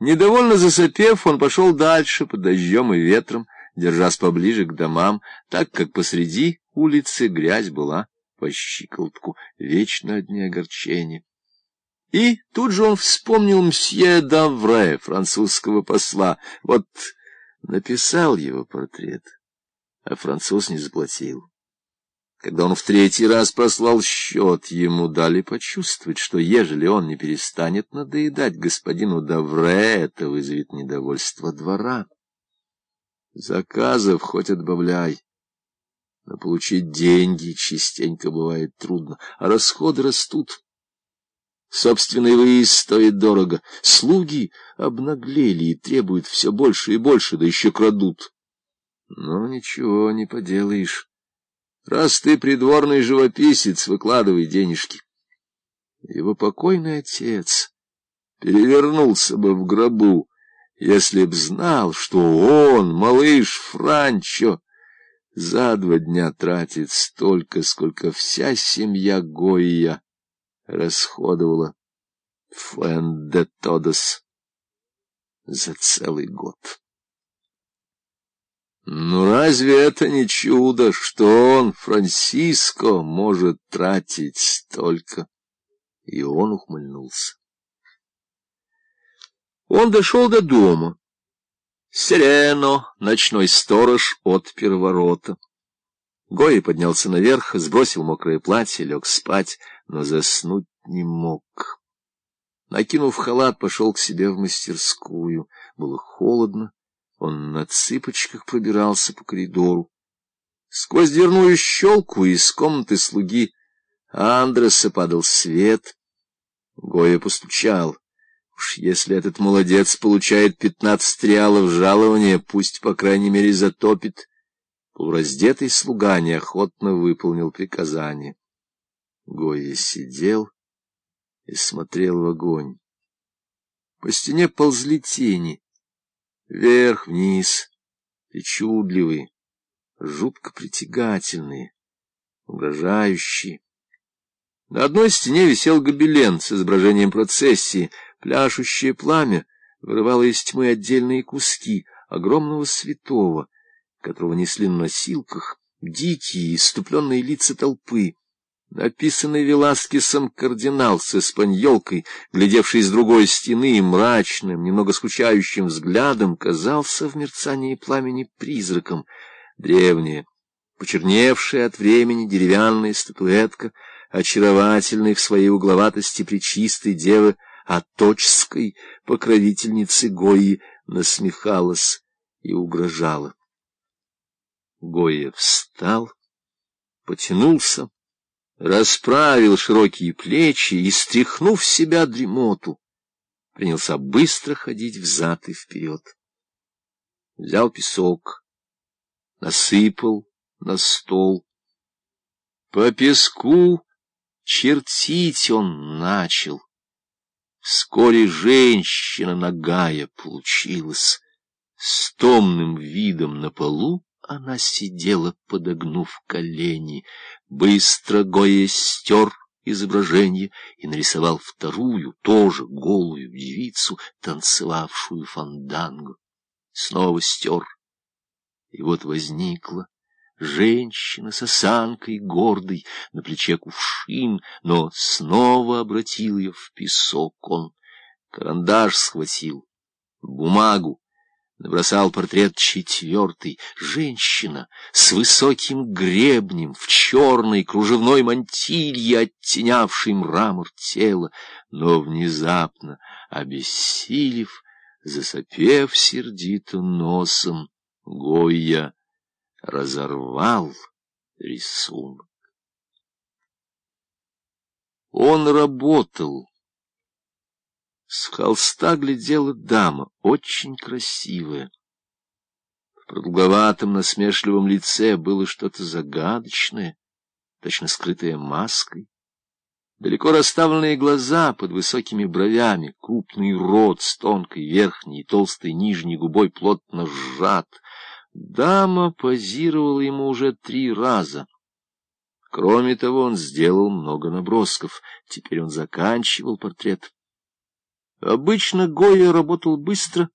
Недовольно засопев, он пошел дальше, под дождем и ветром, держась поближе к домам, так как посреди улицы грязь была по щиколотку, вечно одни огорчения. И тут же он вспомнил мсье Давре, французского посла. Вот написал его портрет, а француз не заплатил. Когда он в третий раз послал счет, ему дали почувствовать, что ежели он не перестанет надоедать господину Давре, это вызовет недовольство двора. Заказов хоть отбавляй, но получить деньги частенько бывает трудно, а расходы растут. Собственный выезд стоит дорого, слуги обнаглели и требуют все больше и больше, да еще крадут. Но ничего не поделаешь. Раз ты придворный живописец, выкладывай денежки. Его покойный отец перевернулся бы в гробу, если б знал, что он, малыш Франчо, за два дня тратит столько, сколько вся семья Гойя расходовала Фэн де Тодос за целый год. Ну разве это не чудо, что он, Франсиско, может тратить столько? И он ухмыльнулся. Он дошел до дома. Сирено, ночной сторож, отпер ворота. Гои поднялся наверх, сбросил мокрое платье, лег спать, но заснуть не мог. Накинув халат, пошел к себе в мастерскую. Было холодно. Он на цыпочках пробирался по коридору. Сквозь дверную щелку из комнаты слуги Андреса падал свет. Гоя постучал. Уж если этот молодец получает пятнадцать реалов жалования, пусть, по крайней мере, затопит. Полураздетый слуга неохотно выполнил приказание. Гоя сидел и смотрел в огонь. По стене ползли тени вверх-вниз, причудливые, жутко притягательные, угрожающие. На одной стене висел гобелен с изображением процессии, пляшущее пламя вырывало из тьмы отдельные куски огромного святого, которого несли на носилках дикие, иступленные лица толпы. Написанный Веласкесом кардинал с испаньолкой, глядевший с другой стены мрачным, немного скучающим взглядом, казался в мерцании пламени призраком. Древняя, почерневшая от времени деревянная статуэтка, очаровательной в своей угловатости причистой девы Аточской, покровительницы Гои, насмехалась и угрожала. Гоя встал, потянулся, расправил широкие плечи и, стряхнув с себя дремоту, принялся быстро ходить взад и вперед. Взял песок, насыпал на стол. По песку чертить он начал. Вскоре женщина нагая получилась, с томным видом на полу она сидела, подогнув колени. Быстро Гоя стер изображение и нарисовал вторую, тоже голую девицу, танцевавшую фанданго. Снова стер. И вот возникла женщина с осанкой гордой, на плече кувшин, но снова обратил ее в песок он. Карандаш схватил, бумагу, набросал портрет четвертый. Женщина с высоким гребнем, в черной кружевной мантилье, оттенявшей мрамор тела, но внезапно, обессилев, засопев сердито носом, Гойя разорвал рисунок. Он работал с холста глядела дама, очень красивая. В продолговатом насмешливом лице было что-то загадочное, точно скрытое маской. Далеко расставленные глаза под высокими бровями, крупный рот с тонкой верхней и толстой нижней губой плотно сжат. Дама позировала ему уже три раза. Кроме того, он сделал много набросков. Теперь он заканчивал портрет. Обычно Гоя работал быстро